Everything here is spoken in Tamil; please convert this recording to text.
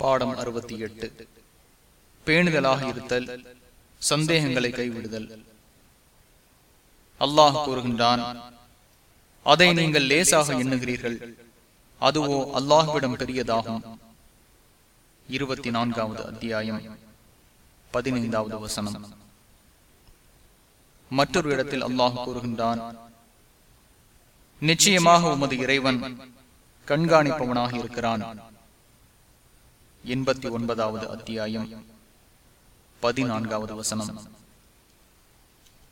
பாடம் அறுபத்தி எட்டு. பேணுதலாக இருத்தல் சந்தேகங்களை கைவிடுதல். அல்லாஹ் கூறுகின்றான் அதை நீங்கள் லேசாக எண்ணுகிறீர்கள். அதுவோ அல்லாஹ்விடம் பெரியதாகும். இருபத்தி நான்காவது அத்தியாயம் பதினைந்தாவது வசனம். மற்றொரு இடத்தில் அல்லாஹ் கூறுகின்றான் நிச்சயமாக உமது இறைவன் கண்காணிப்பவனாக இருக்கிறான். எண்பத்தி ஒன்பதாவது அத்தியாயம். பதினான்காவது வசனம்.